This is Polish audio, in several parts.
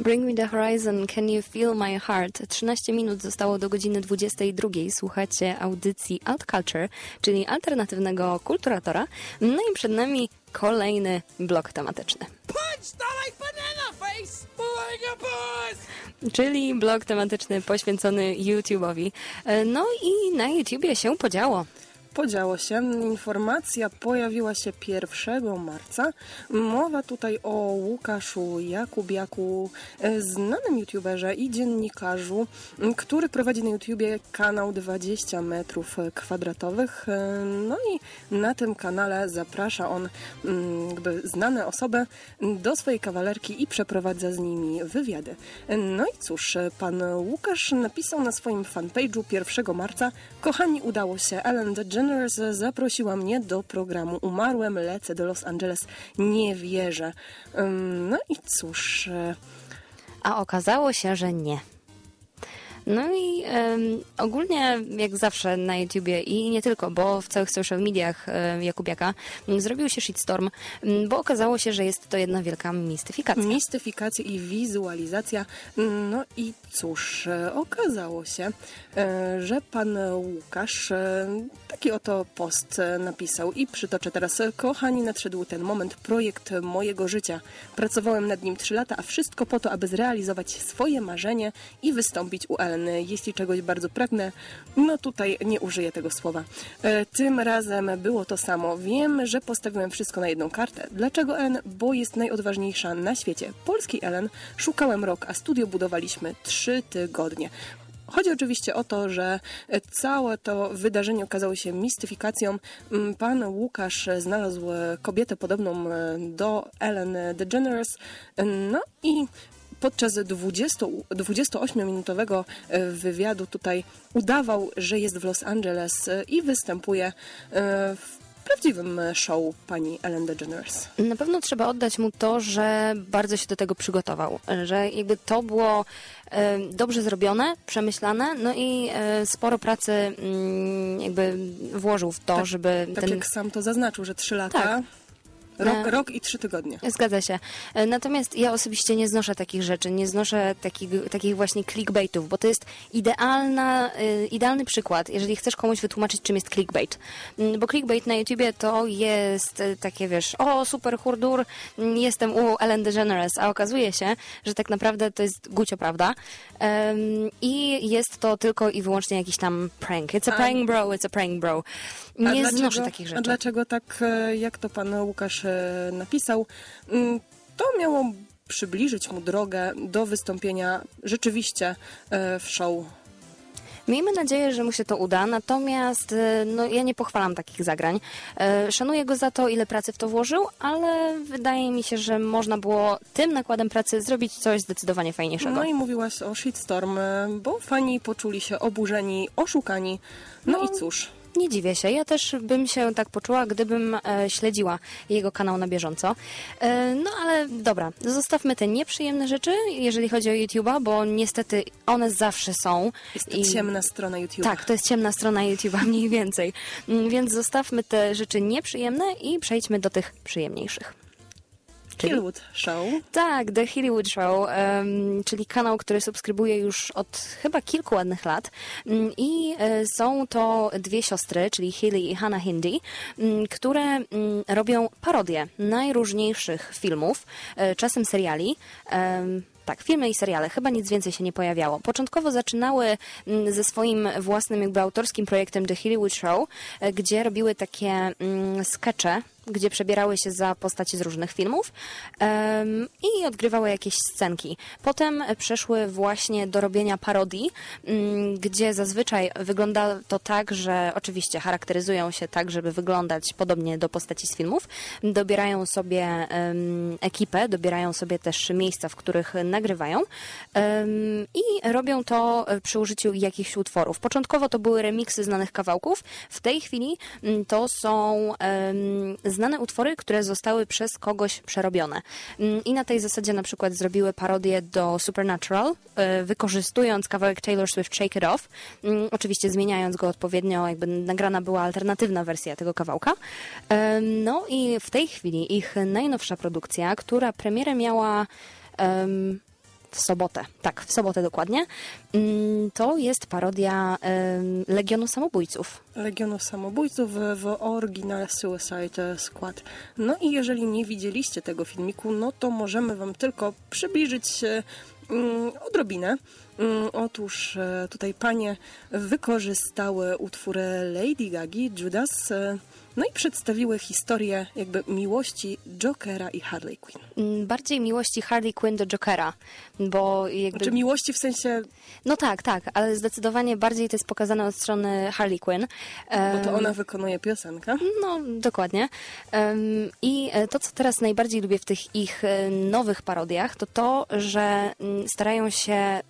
Bring Me The Horizon, Can You Feel My Heart? 13 minut zostało do godziny 22. Słuchacie audycji Alt Culture, czyli alternatywnego kulturatora. No i przed nami kolejny blok tematyczny. Czyli blok tematyczny poświęcony YouTube'owi. E, No i na YouTubie się podziało. Podziało się. Informacja pojawiła się 1 marca. Mowa tutaj o Łukaszu Jakubiaku, e, znanym youtuberze i dziennikarzu, który prowadzi na YouTubie kanał 20 metrów kwadratowych. E, No i na tym kanale zaprasza on m, jakby znane osoby do swojej kawalerki i przeprowadza z nimi wywiady. E, No i cóż, pan Łukasz napisał na swoim fanpage'u 1 marca Kochani, udało się. Ellen DeGeneres zaprosiła mnie do programu. Umarłem, lecę do Los Angeles. Nie wierzę. No i cóż, e, A okazało się, że nie. No i em, ogólnie, jak zawsze na YouTubie i nie tylko, bo w całych social mediach e, Jakubiaka m, zrobił się shitstorm, m, bo okazało się, że jest to jedna wielka mistyfikacja. mistyfikacja i wizualizacja. No i cóż, e, okazało się, e, że pan Łukasz e, taki oto post napisał i przytoczę teraz. Kochani, nadszedł ten moment, projekt mojego życia. Pracowałem nad nim trzy lata, a wszystko po to, aby zrealizować swoje marzenie i wystąpić u Ellen. Jeśli czegoś bardzo pragnę, no tutaj nie użyję tego słowa. E, Tym razem było to samo. Wiem, że postawiłem wszystko na jedną kartę. Dlaczego Ellen? Bo jest najodważniejsza na świecie. Polskiej Ellen szukałem rok, a studio budowaliśmy trzy tygodnie. Chodzi oczywiście o to, że całe to wydarzenie okazało się mistyfikacją. Mm, Pan Łukasz znalazł e, kobietę podobną e, do Ellen DeGeneres. No i podczas 20, 28-minutowego e, wywiadu tutaj udawał, że jest w Los Angeles e, i występuje e, w prawdziwym show pani Ellen DeGeneres. Na pewno trzeba oddać mu to, że bardzo się do tego przygotował, że jakby to było dobrze zrobione, przemyślane, no i sporo pracy mm, jakby włożył w to, żeby Tak ten... jak sam to zaznaczył, że trzy lata, Tak. Rok, E, rok i trzy tygodnie. Zgadza się. E, Natomiast ja osobiście nie znoszę takich rzeczy, nie znoszę takich, takich właśnie clickbaitów, bo to jest idealna, e, idealny przykład, jeżeli chcesz komuś wytłumaczyć, czym jest clickbait. Mm, Bo clickbait na YouTubie to jest takie, wiesz, o, super hurdur, mm, jestem u Ellen DeGeneres, a okazuje się, że tak naprawdę to jest gucio prawda i jest to tylko i wyłącznie jakiś tam prank. It's a A- prank bro, it's a prank bro. A Nie znoszę takich A rzeczy. dlaczego tak, jak to pan Łukasz napisał? Mm, To miało przybliżyć mu drogę do wystąpienia rzeczywiście e, w show. Miejmy nadzieję, że mu się to uda, natomiast e, no, ja nie pochwalam takich zagrań. E, Szanuję go za to, ile pracy w to włożył, ale wydaje mi się, że można było tym nakładem pracy zrobić coś zdecydowanie fajniejszego. No i mówiłaś o shitstorm, e, bo fani poczuli się oburzeni, oszukani. No, No. i cóż, Nie dziwię się. Ja też bym się tak poczuła, gdybym e, śledziła jego kanał na bieżąco. E, no ale dobra, zostawmy te nieprzyjemne rzeczy, jeżeli chodzi o YouTube'a, bo niestety one zawsze są. jest to I- ciemna strona YouTube. Tak, to jest ciemna strona YouTube'a mniej więcej. Mm, Więc zostawmy te rzeczy nieprzyjemne i przejdźmy do tych przyjemniejszych. Czyli- Killwood Show. Tak, The Hollywood Show, em, czyli kanał, który subskrybuję już od chyba kilku ładnych lat. Mm, I e, są to dwie siostry, czyli Hilly i Hannah Hindi, mm, które mm, robią parodie najróżniejszych filmów, e, czasem seriali. Tak, filmy i seriale, chyba nic więcej się nie pojawiało. Początkowo zaczynały ze swoim własnym jakby autorskim projektem The Hollywood Show, e, gdzie robiły takie mm, skecze, gdzie przebierały się za postaci z różnych filmów em, i odgrywały jakieś scenki. Potem przeszły właśnie do robienia parodii, mm, gdzie zazwyczaj wygląda to tak, że oczywiście charakteryzują się tak, żeby wyglądać podobnie do postaci z filmów. Dobierają sobie em, ekipę, dobierają sobie też miejsca, w których nagrywają i robią to przy użyciu jakichś utworów. Początkowo to były remiksy znanych kawałków, w tej chwili mm, to są em, znane utwory, które zostały przez kogoś przerobione. Mm, I na tej zasadzie na przykład zrobiły parodię do Supernatural, e, wykorzystując kawałek Taylor Swift Shake It Off, mm, oczywiście zmieniając go odpowiednio, jakby nagrana była alternatywna wersja tego kawałka. Em, No i w tej chwili ich najnowsza produkcja, która premierę miała em, w sobotę, tak, w sobotę dokładnie. Mm, To jest parodia Legionu Samobójców. Legionu Samobójców w, oryginale Suicide Squad. No i jeżeli nie widzieliście tego filmiku, no to możemy wam tylko przybliżyć odrobinę. Mm, Otóż e, tutaj panie wykorzystały utwór Lady Gagi, Judas, e, no i przedstawiły historię jakby miłości Jokera i Harley Quinn. Mm, Bardziej miłości Harley Quinn do Jokera, bo jakby... Czy miłości w sensie, No tak, tak, ale zdecydowanie bardziej to jest pokazane od strony Harley Quinn. bo to ona wykonuje piosenkę? No, dokładnie. I e, to, co teraz najbardziej lubię w tych ich nowych parodiach, to to, że mm, starają się mm,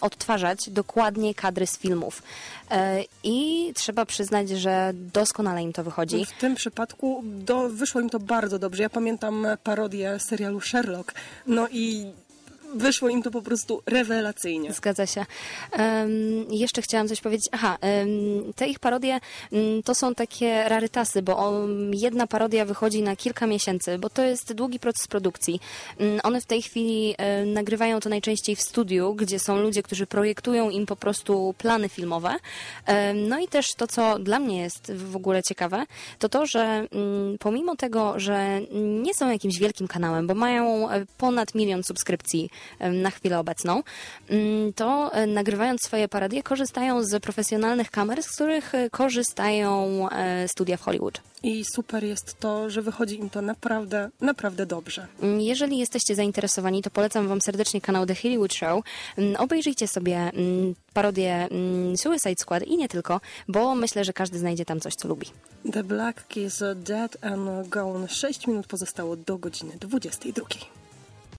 odtwarzać dokładnie kadry z filmów. E, I trzeba przyznać, że doskonale im to wychodzi. W tym przypadku do, wyszło im to bardzo dobrze. Ja pamiętam parodię serialu Sherlock. No i wyszło im to po prostu rewelacyjnie. Zgadza się. Em, jeszcze chciałam coś powiedzieć. Aha, em, te ich parodie mm, to są takie rarytasy, bo jedna parodia wychodzi na kilka miesięcy, bo to jest długi proces produkcji. Mm, One w tej chwili nagrywają to najczęściej w studiu, gdzie są ludzie, którzy projektują im po prostu plany filmowe. No i też to, co dla mnie jest w ogóle ciekawe, to to, że mm, pomimo tego, że nie są jakimś wielkim kanałem, bo mają e, ponad milion subskrypcji na chwilę obecną, mm, to e, nagrywając swoje parodie korzystają z profesjonalnych kamer, z których e, korzystają e, studia w Hollywood. I super jest to, że wychodzi im to naprawdę, naprawdę dobrze. Mm, Jeżeli jesteście zainteresowani, to polecam Wam serdecznie kanał The Hollywood Show. Mm, Obejrzyjcie sobie parodię Suicide Squad i nie tylko, bo myślę, że każdy znajdzie tam coś, co lubi. The Black Kiss Dead and Gone. 6 minut pozostało do godziny 22.